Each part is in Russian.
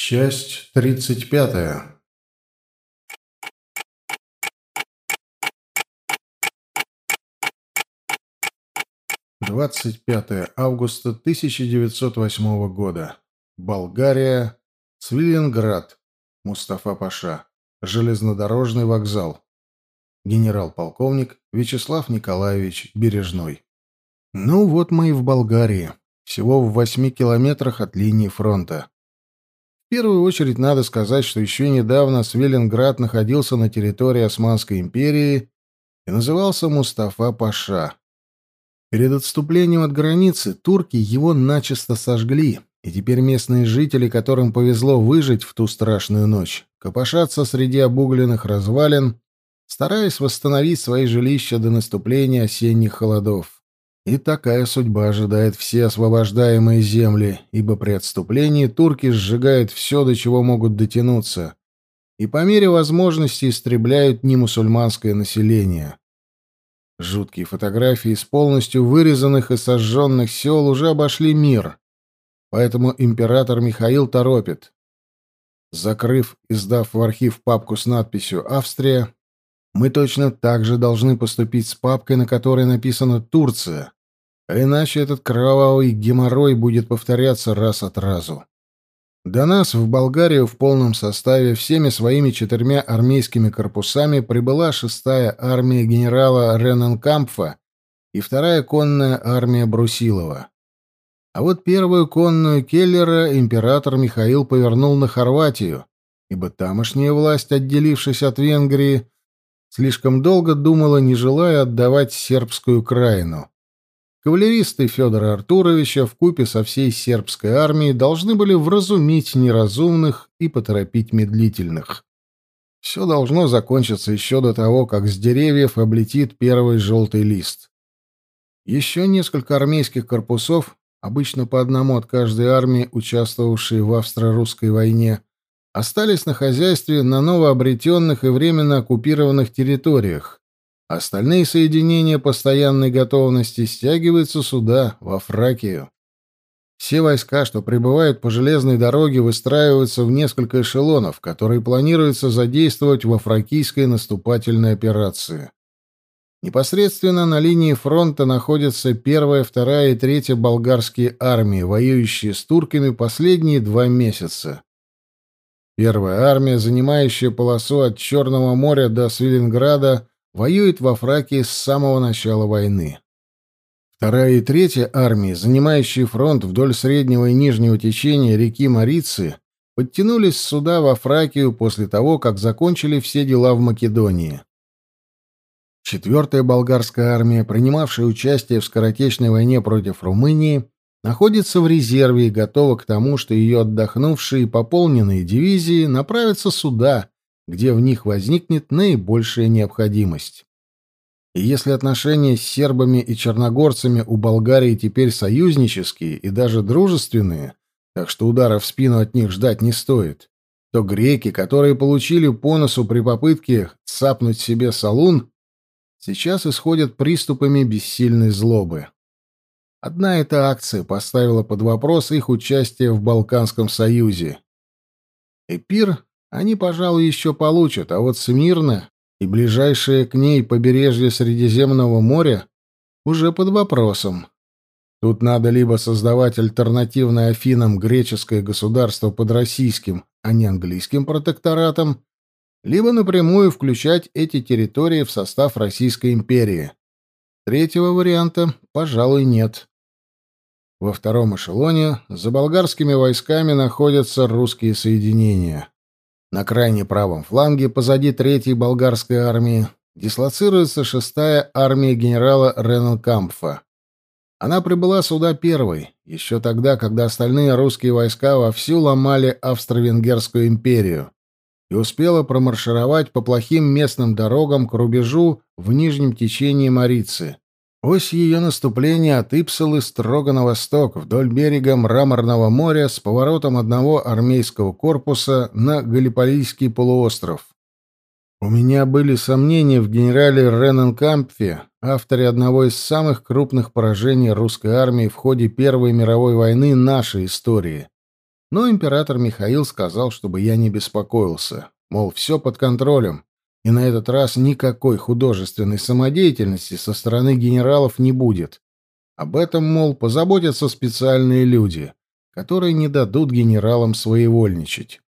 Часть тридцать пятая. Двадцать пятое августа тысяча девятьсот восьмого года. Болгария. Свиленград. Мустафа Паша. Железнодорожный вокзал. Генерал-полковник Вячеслав Николаевич Бережной. Ну вот мы и в Болгарии. Всего в восьми километрах от линии фронта. В первую очередь надо сказать, что еще недавно Свеленград находился на территории Османской империи и назывался Мустафа Паша. Перед отступлением от границы турки его начисто сожгли, и теперь местные жители, которым повезло выжить в ту страшную ночь, копошатся среди обугленных развалин, стараясь восстановить свои жилища до наступления осенних холодов. И такая судьба ожидает все освобождаемые земли, ибо при отступлении турки сжигают все, до чего могут дотянуться, и по мере возможности истребляют немусульманское население. Жуткие фотографии из полностью вырезанных и сожженных сел уже обошли мир, поэтому император Михаил торопит. Закрыв и сдав в архив папку с надписью «Австрия», мы точно так же должны поступить с папкой, на которой написано «Турция», а иначе этот кровавый геморрой будет повторяться раз от разу. До нас в Болгарию в полном составе всеми своими четырьмя армейскими корпусами прибыла шестая армия генерала Рененкампфа и вторая конная армия Брусилова. А вот первую конную Келлера император Михаил повернул на Хорватию, ибо тамошняя власть, отделившись от Венгрии, слишком долго думала, не желая отдавать сербскую краину. Кавалеристы Федора Артуровича в купе со всей сербской армией должны были вразумить неразумных и поторопить медлительных. Все должно закончиться еще до того, как с деревьев облетит первый желтый лист. Еще несколько армейских корпусов, обычно по одному от каждой армии, участвовавшей в австро-русской войне, остались на хозяйстве на новообретенных и временно оккупированных территориях, Остальные соединения постоянной готовности стягиваются сюда, во Фракию. Все войска, что прибывают по железной дороге, выстраиваются в несколько эшелонов, которые планируется задействовать во фракийской наступательной операции. Непосредственно на линии фронта находятся первая, вторая и третья болгарские армии, воюющие с турками последние два месяца. Первая армия, занимающая полосу от Черного моря до Свиленграда, воюет во Фракии с самого начала войны. Вторая и третья армии, занимающие фронт вдоль среднего и нижнего течения реки Марицы, подтянулись сюда во Фракию после того, как закончили все дела в Македонии. Четвертая болгарская армия, принимавшая участие в скоротечной войне против Румынии, находится в резерве и готова к тому, что ее отдохнувшие и пополненные дивизии направятся сюда, где в них возникнет наибольшая необходимость. И если отношения с сербами и черногорцами у Болгарии теперь союзнические и даже дружественные, так что удара в спину от них ждать не стоит, то греки, которые получили по носу при попытке цапнуть себе салун, сейчас исходят приступами бессильной злобы. Одна эта акция поставила под вопрос их участие в Балканском союзе. Эпир они, пожалуй, еще получат, а вот Смирна и ближайшее к ней побережье Средиземного моря уже под вопросом. Тут надо либо создавать альтернативное Афинам греческое государство под российским, а не английским протекторатом, либо напрямую включать эти территории в состав Российской империи. Третьего варианта, пожалуй, нет. Во втором эшелоне за болгарскими войсками находятся русские соединения. На крайне правом фланге, позади третьей болгарской армии, дислоцируется шестая армия генерала Рененкампфа. Она прибыла сюда первой, еще тогда, когда остальные русские войска вовсю ломали Австро-Венгерскую империю, и успела промаршировать по плохим местным дорогам к рубежу в нижнем течении Марицы. Ось ее наступления от Ипсалы строго на восток, вдоль берега Мраморного моря с поворотом одного армейского корпуса на Галиполийский полуостров. У меня были сомнения в генерале Рененкампфе, авторе одного из самых крупных поражений русской армии в ходе Первой мировой войны нашей истории. Но император Михаил сказал, чтобы я не беспокоился, мол, все под контролем, и на этот раз никакой художественной самодеятельности со стороны генералов не будет. Об этом, мол, позаботятся специальные люди, которые не дадут генералам своевольничать.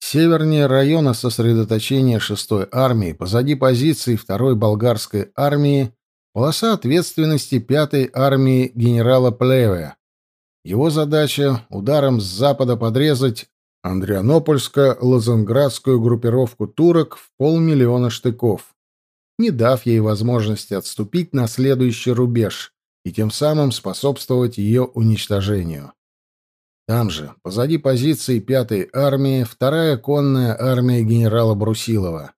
Севернее района сосредоточения 6-й армии, позади позиций 2-й болгарской армии, полоса ответственности 5-й армии генерала Плеве. Его задача — ударом с запада подрезать Андрианопольско-Лазанградскую группировку турок в полмиллиона штыков, не дав ей возможности отступить на следующий рубеж и тем самым способствовать ее уничтожению. Там же, позади позиции пятой армии, вторая конная армия генерала Брусилова.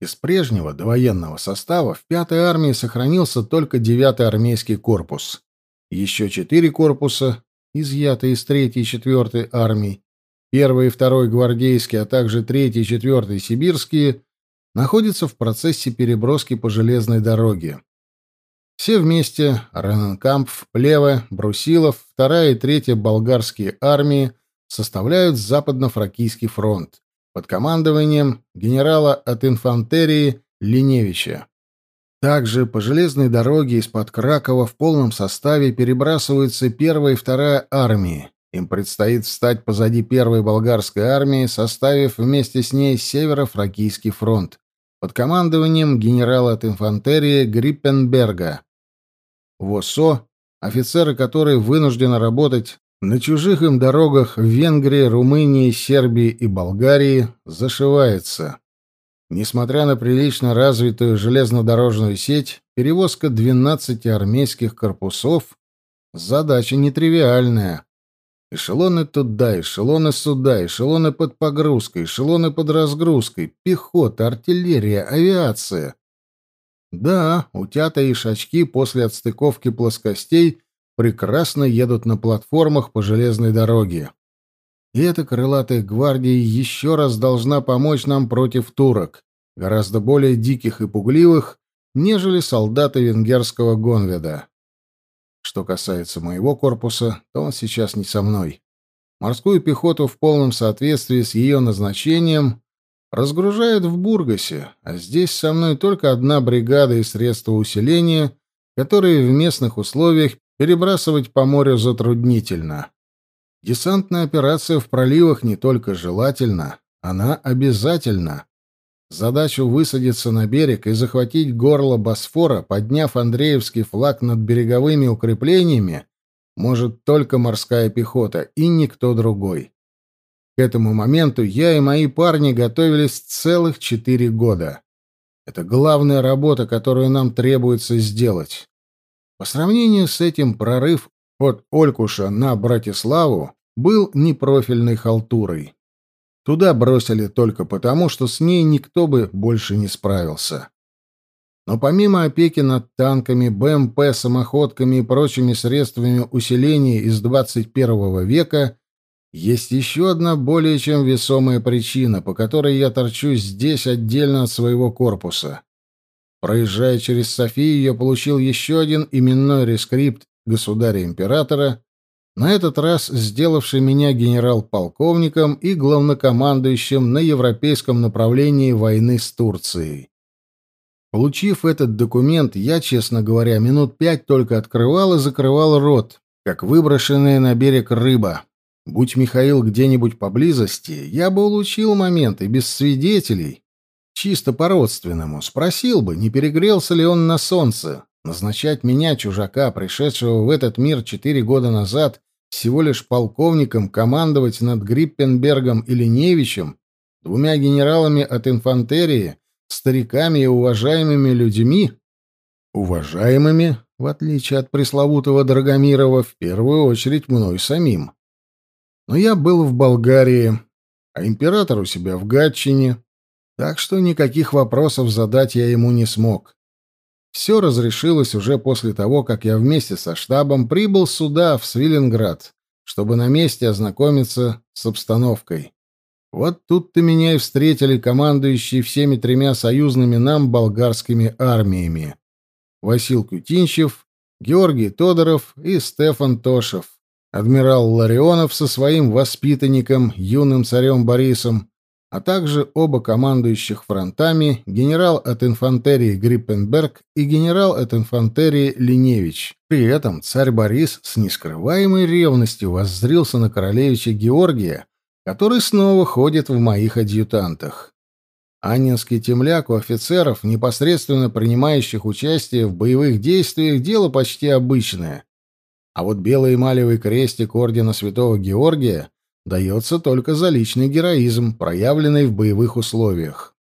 Из прежнего довоенного состава в пятой армии сохранился только девятый армейский корпус. Еще четыре корпуса, изъятые из третьей и четвертой армий, первый и второй гвардейские, а также третий и четвертый сибирские, находятся в процессе переброски по железной дороге. Все вместе — Рененкампф, Плева, Брусилов, вторая и третья болгарские армии составляют Западно-Фракийский фронт под командованием генерала от инфантерии Линевича. Также по железной дороге из-под Кракова в полном составе перебрасываются первая и вторая армии. Им предстоит встать позади первой болгарской армии, составив вместе с ней Северо-Фракийский фронт под командованием генерала от инфантерии Гриппенберга. В ОСО, офицеры которой вынуждены работать на чужих им дорогах в Венгрии, Румынии, Сербии и Болгарии, зашивается. Несмотря на прилично развитую железнодорожную сеть, перевозка 12 армейских корпусов — задача нетривиальная. Эшелоны туда, эшелоны сюда, эшелоны под погрузкой, эшелоны под разгрузкой, пехота, артиллерия, авиация. Да, утята и шачки после отстыковки плоскостей прекрасно едут на платформах по железной дороге. И эта крылатая гвардия еще раз должна помочь нам против турок, гораздо более диких и пугливых, нежели солдаты венгерского Гонведа. Что касается моего корпуса, то он сейчас не со мной. Морскую пехоту в полном соответствии с ее назначением разгружают в Бургасе, а здесь со мной только одна бригада и средства усиления, которые в местных условиях перебрасывать по морю затруднительно. Десантная операция в проливах не только желательна, она обязательна. Задачу высадиться на берег и захватить горло Босфора, подняв Андреевский флаг над береговыми укреплениями, может только морская пехота и никто другой. К этому моменту я и мои парни готовились целых четыре года. Это главная работа, которую нам требуется сделать. По сравнению с этим прорыв от Олькуша на Братиславу был непрофильной халтурой. Туда бросили только потому, что с ней никто бы больше не справился. Но помимо опеки над танками, БМП, самоходками и прочими средствами усиления из 21 века, есть еще одна более чем весомая причина, по которой я торчусь здесь отдельно от своего корпуса. Проезжая через Софию, я получил еще один именной рескрипт государя-императора, на этот раз сделавший меня генерал-полковником и главнокомандующим на европейском направлении войны с Турцией. Получив этот документ, я, честно говоря, минут пять только открывал и закрывал рот, как выброшенная на берег рыба. Будь Михаил где-нибудь поблизости, я бы улучил момент и без свидетелей, чисто по-родственному, спросил бы, не перегрелся ли он на солнце. Назначать меня, чужака, пришедшего в этот мир четыре года назад, всего лишь полковником, командовать над Гриппенбергом или Невичем, двумя генералами от инфантерии, стариками и уважаемыми людьми, уважаемыми, в отличие от пресловутого Драгомирова, в первую очередь мной самим. Но я был в Болгарии, а император у себя в Гатчине, так что никаких вопросов задать я ему не смог. Все разрешилось уже после того, как я вместе со штабом прибыл сюда, в Свиленград, чтобы на месте ознакомиться с обстановкой. Вот тут-то меня и встретили командующие всеми тремя союзными нам болгарскими армиями. Васил Кютинчев, Георгий Тодоров и Стефан Тошев адмирал Ларионов со своим воспитанником, юным царем Борисом, а также оба командующих фронтами, генерал от инфантерии Гриппенберг и генерал от инфантерии Линевич. При этом царь Борис с нескрываемой ревностью воззрился на королевича Георгия, который снова ходит в моих адъютантах. Аннинский темляк у офицеров, непосредственно принимающих участие в боевых действиях, дело почти обычное. А вот белый эмалевый крестик ордена Святого Георгия дается только за личный героизм, проявленный в боевых условиях.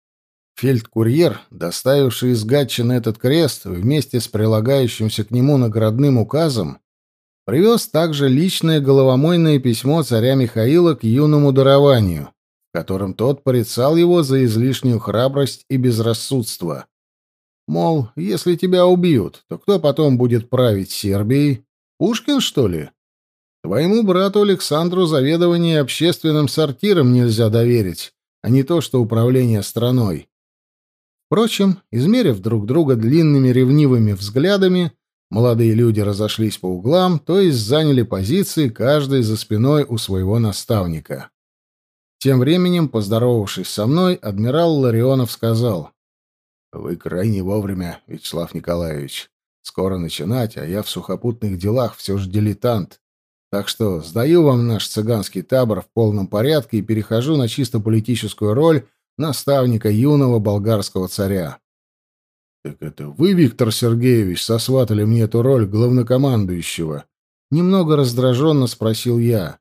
Фельдкурьер, доставивший из Гатчина этот крест вместе с прилагающимся к нему наградным указом, привез также личное головомойное письмо царя Михаила к юному дарованию, в котором тот порицал его за излишнюю храбрость и безрассудство. Мол, если тебя убьют, то кто потом будет править Сербией? Пушкин, что ли? Твоему брату Александру заведование общественным сортиром нельзя доверить, а не то, что управление страной. Впрочем, измерив друг друга длинными ревнивыми взглядами, молодые люди разошлись по углам, то есть заняли позиции, каждый за спиной у своего наставника. Тем временем, поздоровавшись со мной, адмирал Ларионов сказал, «Вы крайне вовремя, Вячеслав Николаевич. Скоро начинать, а я в сухопутных делах все же дилетант. Так что сдаю вам наш цыганский табор в полном порядке и перехожу на чисто политическую роль наставника юного болгарского царя. «Так это вы, Виктор Сергеевич, сосватали мне эту роль главнокомандующего?» Немного раздраженно спросил я.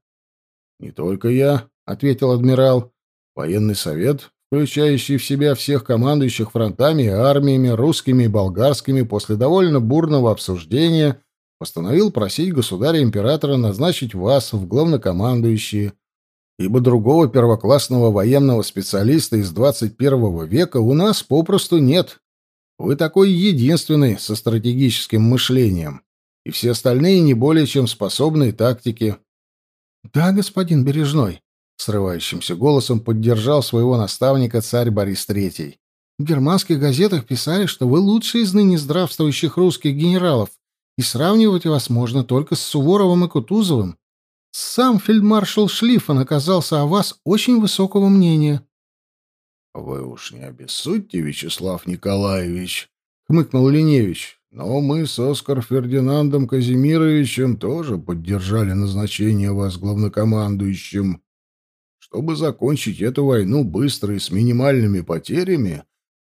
«Не только я», — ответил адмирал. «Военный совет, включающий в себя всех командующих фронтами и армиями, русскими и болгарскими, после довольно бурного обсуждения постановил просить государя-императора назначить вас в главнокомандующие, ибо другого первоклассного военного специалиста из 21 века у нас попросту нет. Вы такой единственный со стратегическим мышлением, и все остальные не более чем способные тактики. Да, господин Бережной, срывающимся голосом поддержал своего наставника царь Борис III. В германских газетах писали, что вы лучший из ныне здравствующих русских генералов, и сравнивать вас можно только с Суворовым и Кутузовым. Сам фельдмаршал Шлиффен оказался о вас очень высокого мнения. — Вы уж не обессудьте, Вячеслав Николаевич, — хмыкнул Леневич. — Но мы с Оскар Фердинандом Казимировичем тоже поддержали назначение вас главнокомандующим. Чтобы закончить эту войну быстро и с минимальными потерями,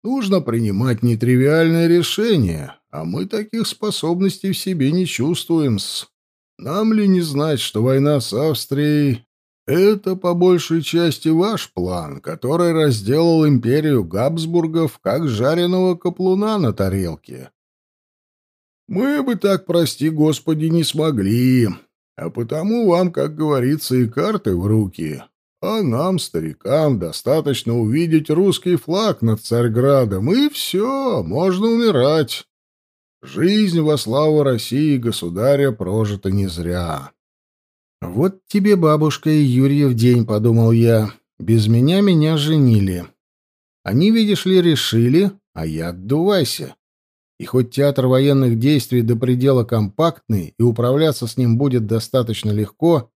нужно принимать нетривиальные решения, а мы таких способностей в себе не чувствуем-с. Нам ли не знать, что война с Австрией — это по большей части ваш план, который разделал империю Габсбургов как жареного каплуна на тарелке? Мы бы так, прости господи, не смогли, а потому вам, как говорится, и карты в руки. А нам, старикам, достаточно увидеть русский флаг над Царьградом, и все, можно умирать. Жизнь во славу России государя прожита не зря. Вот тебе, бабушка, и Юрьев день, подумал я. Без меня меня женили. Они, видишь ли, решили, а я отдувайся. И хоть театр военных действий до предела компактный, и управляться с ним будет достаточно легко,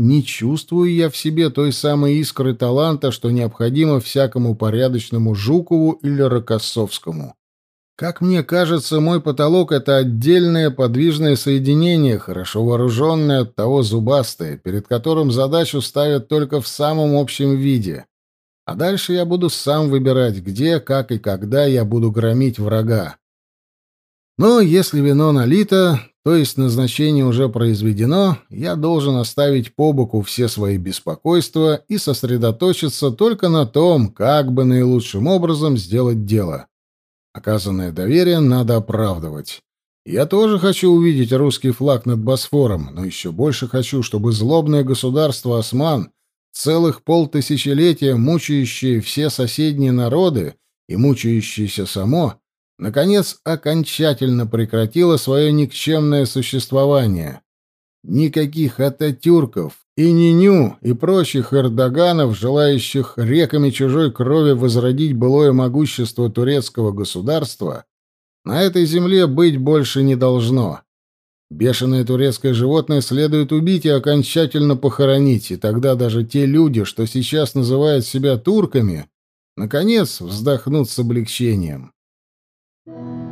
не чувствую я в себе той самой искры таланта, что необходимо всякому порядочному Жукову или Рокоссовскому. Как мне кажется, мой потолок — это отдельное подвижное соединение, хорошо вооруженное, от того зубастое, перед которым задачу ставят только в самом общем виде. А дальше я буду сам выбирать, где, как и когда я буду громить врага. Но если вино налито, то есть назначение уже произведено, я должен оставить по боку все свои беспокойства и сосредоточиться только на том, как бы наилучшим образом сделать дело. Оказанное доверие надо оправдывать. Я тоже хочу увидеть русский флаг над Босфором, но еще больше хочу, чтобы злобное государство Осман, целых полтысячелетия мучающее все соседние народы и мучающееся само, наконец окончательно прекратило свое никчемное существование. Никаких Ататюрков, и Ниню, и прочих эрдоганов, желающих реками чужой крови возродить былое могущество турецкого государства, на этой земле быть больше не должно. Бешеное турецкое животное следует убить и окончательно похоронить, и тогда даже те люди, что сейчас называют себя турками, наконец вздохнут с облегчением. Thank you.